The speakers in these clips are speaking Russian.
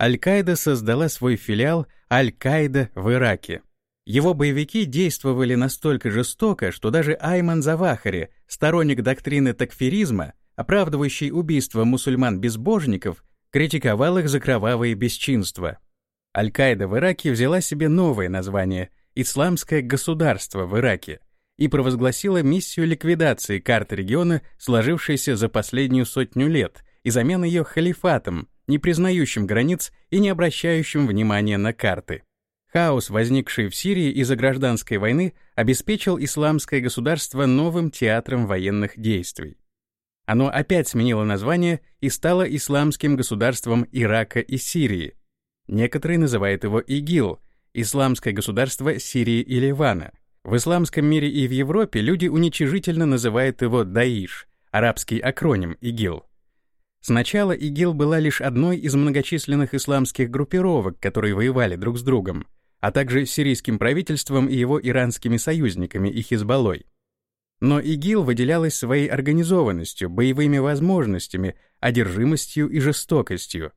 Аль-Каида создала свой филиал Аль-Каида в Ираке. Его боевики действовали настолько жестоко, что даже Айман Завахари, сторонник доктрины такфиризма, оправдывающий убийство мусульман-безбожников, критиковал их за кровавые бесчинства. Аль-Каида в Ираке взяла себе новое название «Исламское государство в Ираке» и провозгласила миссию ликвидации карты региона, сложившейся за последнюю сотню лет, и замены ее халифатом, не признающим границ и не обращающим внимания на карты. Хаос, возникший в Сирии из-за гражданской войны, обеспечил исламское государство новым театром военных действий. Оно опять сменило название и стало исламским государством Ирака и Сирии. Некоторые называют его ИГИЛ, исламское государство Сирии и Ливана. В исламском мире и в Европе люди уничижительно называют его Даиш, арабский акроним ИГИЛ. Сначала ИГИЛ была лишь одной из многочисленных исламских группировок, которые воевали друг с другом, а также сирийским правительством и его иранскими союзниками и Хизбаллой. Но ИГИЛ выделялась своей организованностью, боевыми возможностями, одержимостью и жестокостью.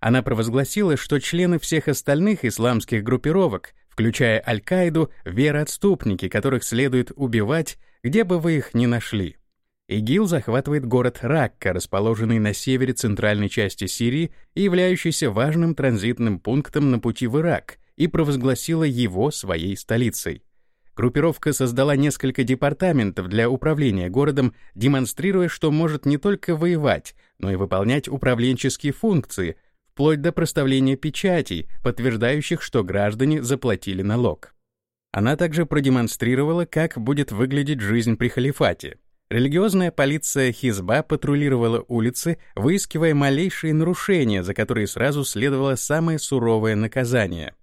Она провозгласила, что члены всех остальных исламских группировок, включая Аль-Каиду, вероотступники, которых следует убивать, где бы вы их ни нашли. ИГИЛ захватывает город Ракка, расположенный на севере центральной части Сирии и являющийся важным транзитным пунктом на пути в Ирак, и провозгласила его своей столицей. Группировка создала несколько департаментов для управления городом, демонстрируя, что может не только воевать, но и выполнять управленческие функции, вплоть до проставления печатей, подтверждающих, что граждане заплатили налог. Она также продемонстрировала, как будет выглядеть жизнь при халифате. Религиозная полиция Хизба патрулировала улицы, выискивая малейшие нарушения, за которые сразу следовало самое суровое наказание.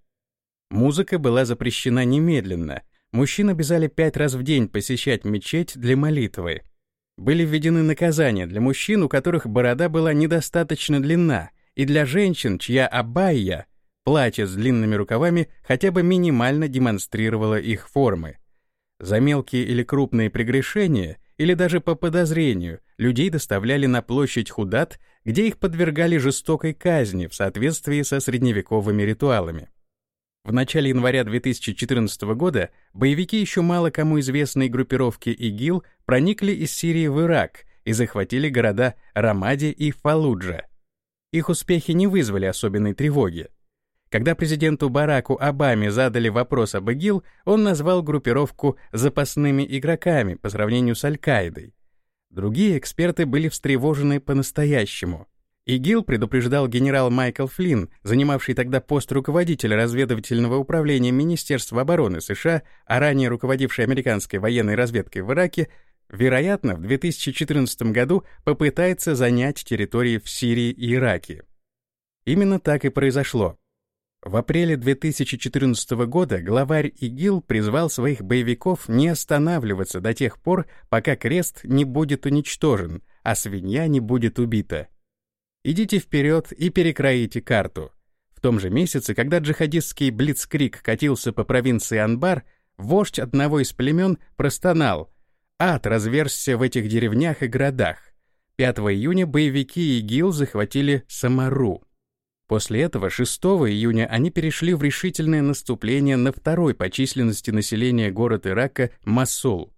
Музыка была запрещена немедленно — Мужчин обязали пять раз в день посещать мечеть для молитвы. Были введены наказания для мужчин, у которых борода была недостаточно длинна, и для женщин, чья абайя, платье с длинными рукавами, хотя бы минимально демонстрировало их формы. За мелкие или крупные прегрешения, или даже по подозрению, людей доставляли на площадь Худат, где их подвергали жестокой казни в соответствии со средневековыми ритуалами. В начале января 2014 года боевики еще мало кому известной группировки ИГИЛ проникли из Сирии в Ирак и захватили города Рамади и Фалуджа. Их успехи не вызвали особенной тревоги. Когда президенту Бараку Обаме задали вопрос об ИГИЛ, он назвал группировку запасными игроками по сравнению с Аль-Каидой. Другие эксперты были встревожены по-настоящему. ИГИЛ предупреждал генерал Майкл Флинн, занимавший тогда пост руководителя разведывательного управления Министерства обороны США, а ранее руководивший американской военной разведкой в Ираке, вероятно, в 2014 году попытается занять территории в Сирии и Ираке. Именно так и произошло. В апреле 2014 года главарь ИГИЛ призвал своих боевиков не останавливаться до тех пор, пока крест не будет уничтожен, а свинья не будет убита. Идите вперед и перекроите карту. В том же месяце, когда джихадистский блицкрик катился по провинции Анбар, вождь одного из племен простонал «Ад разверзся в этих деревнях и городах». 5 июня боевики ИГИЛ захватили Самару. После этого 6 июня они перешли в решительное наступление на второй по численности населения город Ирака Масул.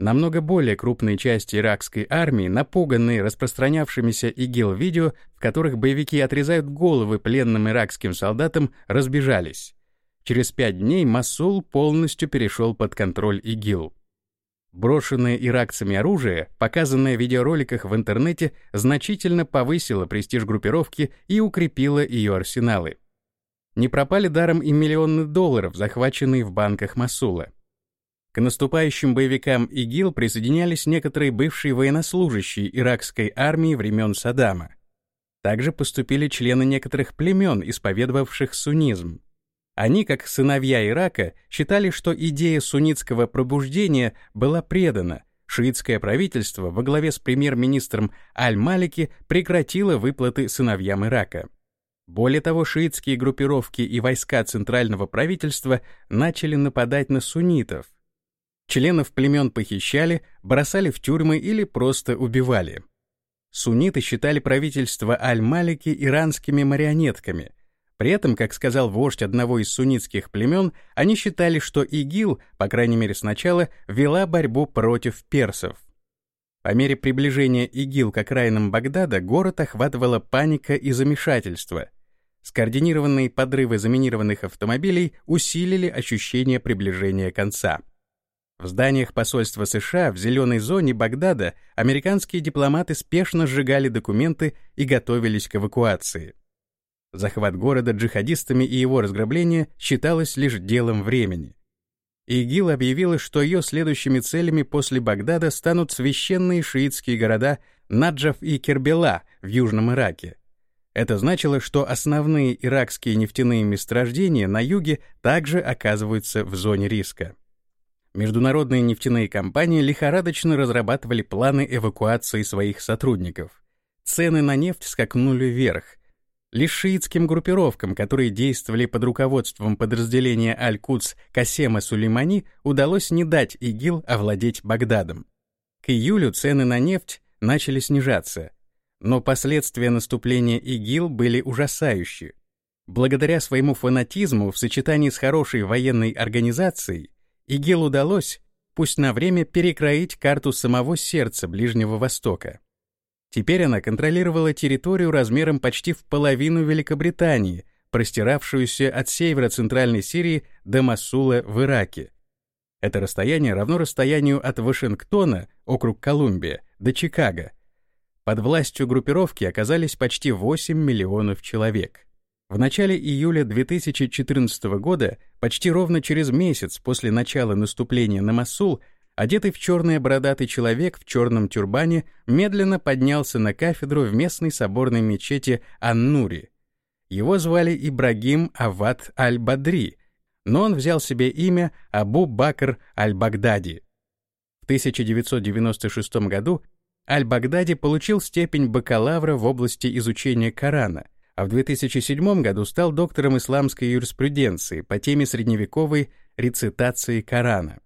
Намного более крупные части иракской армии, напуганные распространявшимися ИГИЛ-видео, в которых боевики отрезают головы пленным иракским солдатам, разбежались. Через пять дней Масул полностью перешел под контроль ИГИЛ. Брошенное иракцами оружие, показанное в видеороликах в интернете, значительно повысило престиж группировки и укрепило ее арсеналы. Не пропали даром и миллионы долларов, захваченные в банках Масула. К наступающим боевикам ИГИЛ присоединялись некоторые бывшие военнослужащие иракской армии времен Саддама. Также поступили члены некоторых племен, исповедовавших суннизм. Они, как сыновья Ирака, считали, что идея суннитского пробуждения была предана, шиитское правительство во главе с премьер-министром Аль-Малики прекратило выплаты сыновьям Ирака. Более того, шиитские группировки и войска центрального правительства начали нападать на суннитов, Членов племен похищали, бросали в тюрьмы или просто убивали. Сунниты считали правительство Аль-Малики иранскими марионетками. При этом, как сказал вождь одного из суннитских племен, они считали, что ИГИЛ, по крайней мере сначала, вела борьбу против персов. По мере приближения ИГИЛ к окраинам Багдада город охватывала паника и замешательство. Скоординированные подрывы заминированных автомобилей усилили ощущение приближения конца. В зданиях посольства США в зеленой зоне Багдада американские дипломаты спешно сжигали документы и готовились к эвакуации. Захват города джихадистами и его разграбление считалось лишь делом времени. ИГИЛ объявила, что ее следующими целями после Багдада станут священные шиитские города Наджаф и Кербела в Южном Ираке. Это значило, что основные иракские нефтяные месторождения на юге также оказываются в зоне риска. Международные нефтяные компании лихорадочно разрабатывали планы эвакуации своих сотрудников. Цены на нефть скакнули вверх. Лишь шиитским группировкам, которые действовали под руководством подразделения Аль-Кудс Касема Сулеймани, удалось не дать ИГИЛ овладеть Багдадом. К июлю цены на нефть начали снижаться, но последствия наступления ИГИЛ были ужасающие. Благодаря своему фанатизму в сочетании с хорошей военной организацией ИГИЛ удалось, пусть на время, перекроить карту самого сердца Ближнего Востока. Теперь она контролировала территорию размером почти в половину Великобритании, простиравшуюся от северо-центральной Сирии до Масула в Ираке. Это расстояние равно расстоянию от Вашингтона, округ Колумбия, до Чикаго. Под властью группировки оказались почти 8 миллионов человек. В начале июля 2014 года, почти ровно через месяц после начала наступления на Масул, одетый в черное бородатый человек в черном тюрбане медленно поднялся на кафедру в местной соборной мечети Ан-Нури. Его звали Ибрагим Ават Аль-Бадри, но он взял себе имя Абу Бакр Аль-Багдади. В 1996 году Аль-Багдади получил степень бакалавра в области изучения Корана, а в 2007 году стал доктором исламской юриспруденции по теме средневековой рецитации Корана.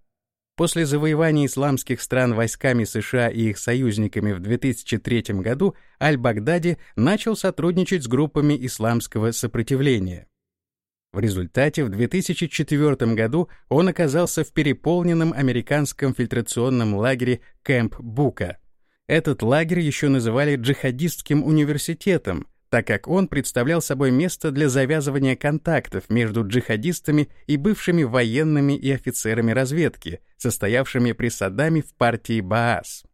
После завоевания исламских стран войсками США и их союзниками в 2003 году Аль-Багдади начал сотрудничать с группами исламского сопротивления. В результате в 2004 году он оказался в переполненном американском фильтрационном лагере Кэмп Бука. Этот лагерь еще называли джихадистским университетом, так как он представлял собой место для завязывания контактов между джихадистами и бывшими военными и офицерами разведки, состоявшими при Саддаме в партии Баас.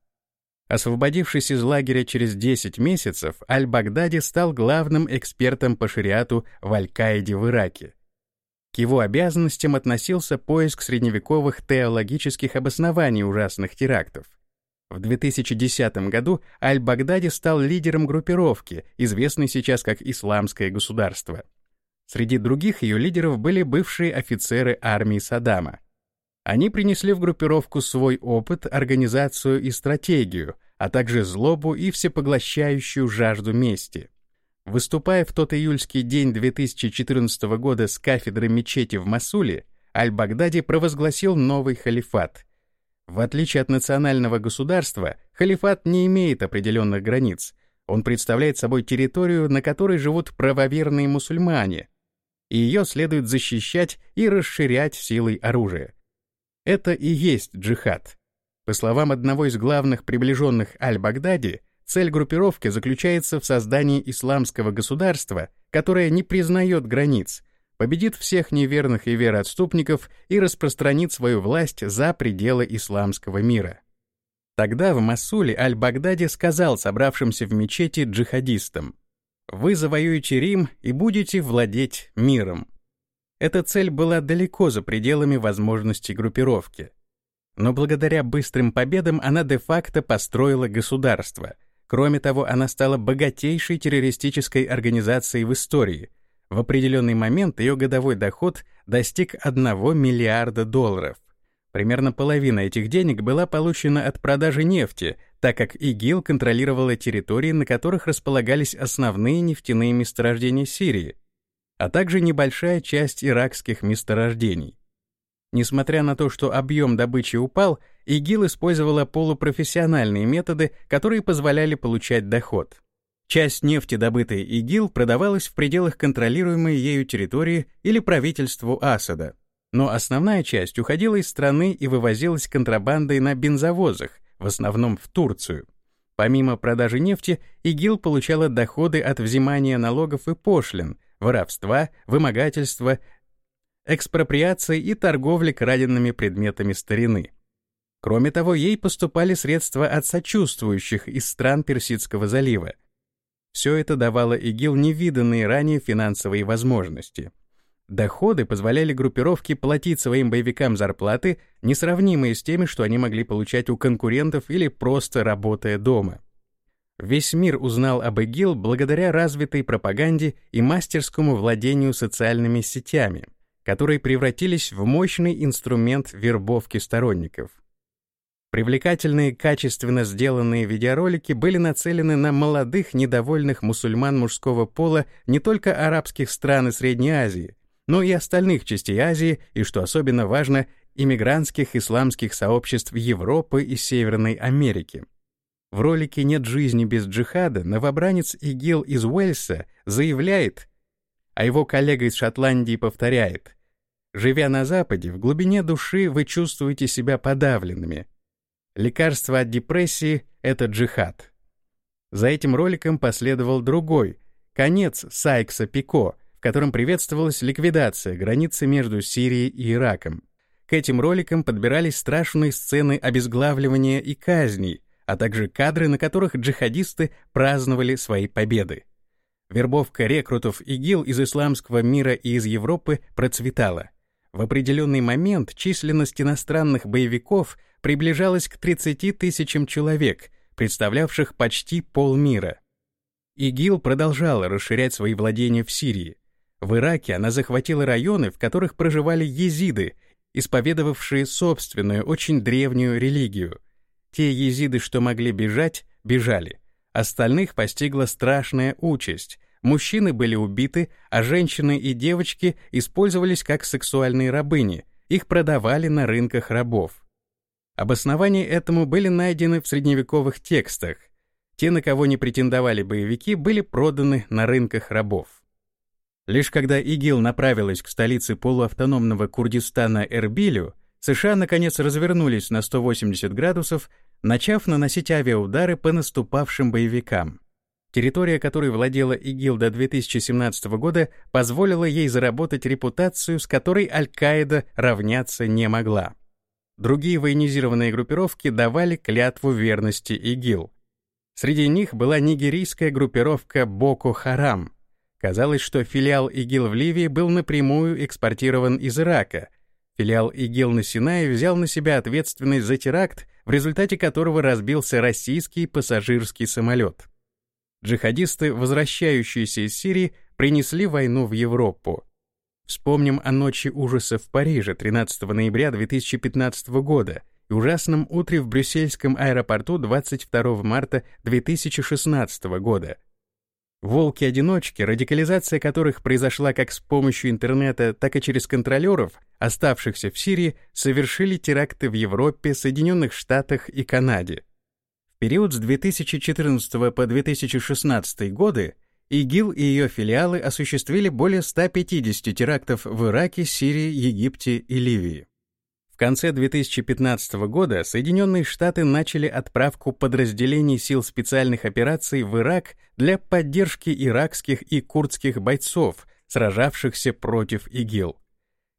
Освободившись из лагеря через 10 месяцев, Аль-Багдади стал главным экспертом по шариату в Аль-Каиде в Ираке. К его обязанностям относился поиск средневековых теологических обоснований ужасных терактов — в 2010 году Аль-Багдади стал лидером группировки, известной сейчас как Исламское государство. Среди других ее лидеров были бывшие офицеры армии Саддама. Они принесли в группировку свой опыт, организацию и стратегию, а также злобу и всепоглощающую жажду мести. Выступая в тот июльский день 2014 года с кафедры мечети в Масуле, Аль-Багдади провозгласил новый халифат — в отличие от национального государства, халифат не имеет определенных границ. Он представляет собой территорию, на которой живут правоверные мусульмане, и ее следует защищать и расширять силой оружия. Это и есть джихад. По словам одного из главных приближенных Аль-Багдади, цель группировки заключается в создании исламского государства, которое не признает границ, победит всех неверных и вероотступников и распространит свою власть за пределы исламского мира. Тогда в Масуле Аль-Багдади сказал собравшимся в мечети джихадистам, «Вы завоюете Рим и будете владеть миром». Эта цель была далеко за пределами возможностей группировки. Но благодаря быстрым победам она де-факто построила государство. Кроме того, она стала богатейшей террористической организацией в истории — в определенный момент ее годовой доход достиг 1 миллиарда долларов. Примерно половина этих денег была получена от продажи нефти, так как ИГИЛ контролировала территории, на которых располагались основные нефтяные месторождения Сирии, а также небольшая часть иракских месторождений. Несмотря на то, что объем добычи упал, ИГИЛ использовала полупрофессиональные методы, которые позволяли получать доход. Часть нефти, добытой ИГИЛ, продавалась в пределах контролируемой ею территории или правительству Асада. Но основная часть уходила из страны и вывозилась контрабандой на бензовозах, в основном в Турцию. Помимо продажи нефти, ИГИЛ получала доходы от взимания налогов и пошлин, воровства, вымогательства, экспроприации и торговли краденными предметами старины. Кроме того, ей поступали средства от сочувствующих из стран Персидского залива. Все это давало ИГИЛ невиданные ранее финансовые возможности. Доходы позволяли группировке платить своим боевикам зарплаты, несравнимые с теми, что они могли получать у конкурентов или просто работая дома. Весь мир узнал об ИГИЛ благодаря развитой пропаганде и мастерскому владению социальными сетями, которые превратились в мощный инструмент вербовки сторонников. Привлекательные, качественно сделанные видеоролики были нацелены на молодых, недовольных мусульман мужского пола не только арабских стран и Средней Азии, но и остальных частей Азии и, что особенно важно, иммигрантских исламских сообществ Европы и Северной Америки. В ролике «Нет жизни без джихада» новобранец ИГИЛ из Уэльса заявляет, а его коллега из Шотландии повторяет, «Живя на Западе, в глубине души вы чувствуете себя подавленными. Лекарство от депрессии — это джихад». За этим роликом последовал другой, конец Сайкса-Пико — котором приветствовалась ликвидация границы между Сирией и Ираком. К этим роликам подбирались страшные сцены обезглавливания и казней, а также кадры, на которых джихадисты праздновали свои победы. Вербовка рекрутов ИГИЛ из исламского мира и из Европы процветала. В определенный момент численность иностранных боевиков приближалась к 30 тысячам человек, представлявших почти полмира. ИГИЛ продолжала расширять свои владения в Сирии. В Ираке она захватила районы, в которых проживали езиды, исповедовавшие собственную, очень древнюю религию. Те езиды, что могли бежать, бежали. Остальных постигла страшная участь. Мужчины были убиты, а женщины и девочки использовались как сексуальные рабыни, их продавали на рынках рабов. Обоснования этому были найдены в средневековых текстах. Те, на кого не претендовали боевики, были проданы на рынках рабов. Лишь когда ИГИЛ направилась к столице полуавтономного Курдистана Эрбилю, США наконец развернулись на 180 градусов, начав наносить авиаудары по наступавшим боевикам. Территория, которой владела ИГИЛ до 2017 года, позволила ей заработать репутацию, с которой Аль-Каида равняться не могла. Другие военизированные группировки давали клятву верности ИГИЛ. Среди них была нигерийская группировка Боко-Харам, Казалось, что филиал ИГИЛ в Ливии был напрямую экспортирован из Ирака. Филиал ИГИЛ на Синае взял на себя ответственность за теракт, в результате которого разбился российский пассажирский самолет. Джихадисты, возвращающиеся из Сирии, принесли войну в Европу. Вспомним о ночи ужаса в Париже 13 ноября 2015 года и ужасном утре в брюссельском аэропорту 22 марта 2016 года, Волки-одиночки, радикализация которых произошла как с помощью интернета, так и через контролеров, оставшихся в Сирии, совершили теракты в Европе, Соединенных Штатах и Канаде. В период с 2014 по 2016 годы ИГИЛ и ее филиалы осуществили более 150 терактов в Ираке, Сирии, Египте и Ливии. В конце 2015 года Соединенные Штаты начали отправку подразделений сил специальных операций в Ирак для поддержки иракских и курдских бойцов, сражавшихся против ИГИЛ.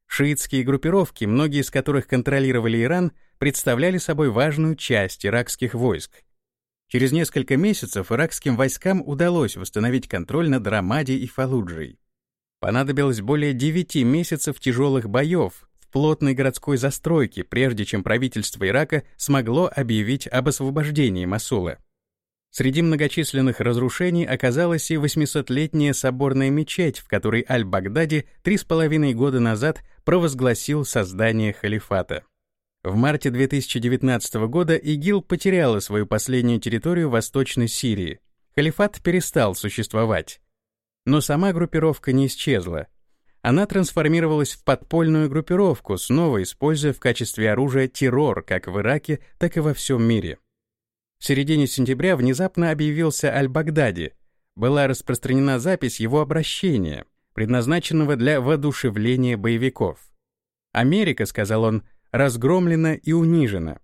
Шиитские группировки, многие из которых контролировали Иран, представляли собой важную часть иракских войск. Через несколько месяцев иракским войскам удалось восстановить контроль над Рамади и Фалуджей. Понадобилось более 9 месяцев тяжелых боев, плотной городской застройки, прежде чем правительство Ирака смогло объявить об освобождении Масула. Среди многочисленных разрушений оказалась и 800-летняя соборная мечеть, в которой Аль-Багдади три с половиной года назад провозгласил создание халифата. В марте 2019 года ИГИЛ потеряла свою последнюю территорию Восточной Сирии. Халифат перестал существовать. Но сама группировка не исчезла. она трансформировалась в подпольную группировку, снова используя в качестве оружия террор как в Ираке, так и во всем мире. В середине сентября внезапно объявился Аль-Багдади. Была распространена запись его обращения, предназначенного для воодушевления боевиков. «Америка», — сказал он, — «разгромлена и унижена.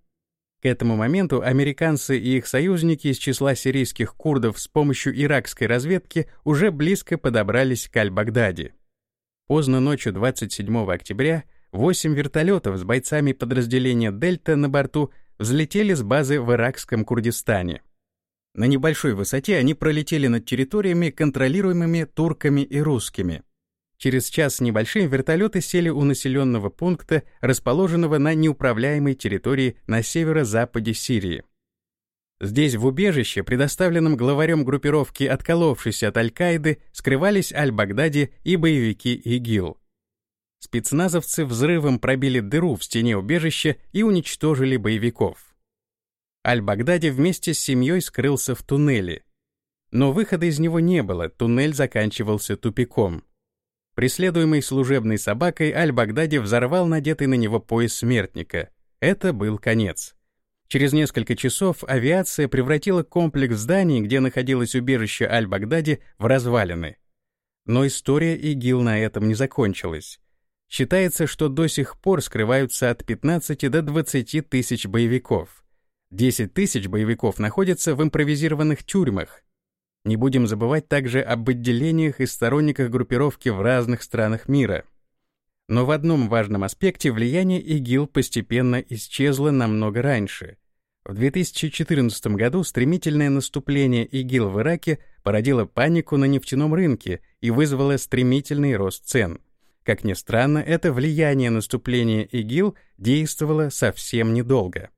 К этому моменту американцы и их союзники из числа сирийских курдов с помощью иракской разведки уже близко подобрались к Аль-Багдади. Поздно ночью 27 октября восемь вертолетов с бойцами подразделения «Дельта» на борту взлетели с базы в иракском Курдистане. На небольшой высоте они пролетели над территориями, контролируемыми турками и русскими. Через час с небольшим вертолеты сели у населенного пункта, расположенного на неуправляемой территории на северо-западе Сирии. Здесь, в убежище, предоставленном главарем группировки, отколовшейся от Аль-Каиды, скрывались Аль-Багдади и боевики ИГИЛ. Спецназовцы взрывом пробили дыру в стене убежища и уничтожили боевиков. Аль-Багдади вместе с семьей скрылся в туннеле. Но выхода из него не было, туннель заканчивался тупиком. Преследуемый служебной собакой, Аль-Багдади взорвал надетый на него пояс смертника. Это был конец. Через несколько часов авиация превратила комплекс зданий, где находилось убежище Аль-Багдади, в развалины. Но история ИГИЛ на этом не закончилась. Считается, что до сих пор скрываются от 15 до 20 тысяч боевиков. 10 тысяч боевиков находятся в импровизированных тюрьмах, не будем забывать также об отделениях и сторонниках группировки в разных странах мира. Но в одном важном аспекте влияние ИГИЛ постепенно исчезло намного раньше. В 2014 году стремительное наступление ИГИЛ в Ираке породило панику на нефтяном рынке и вызвало стремительный рост цен. Как ни странно, это влияние наступления ИГИЛ действовало совсем недолго.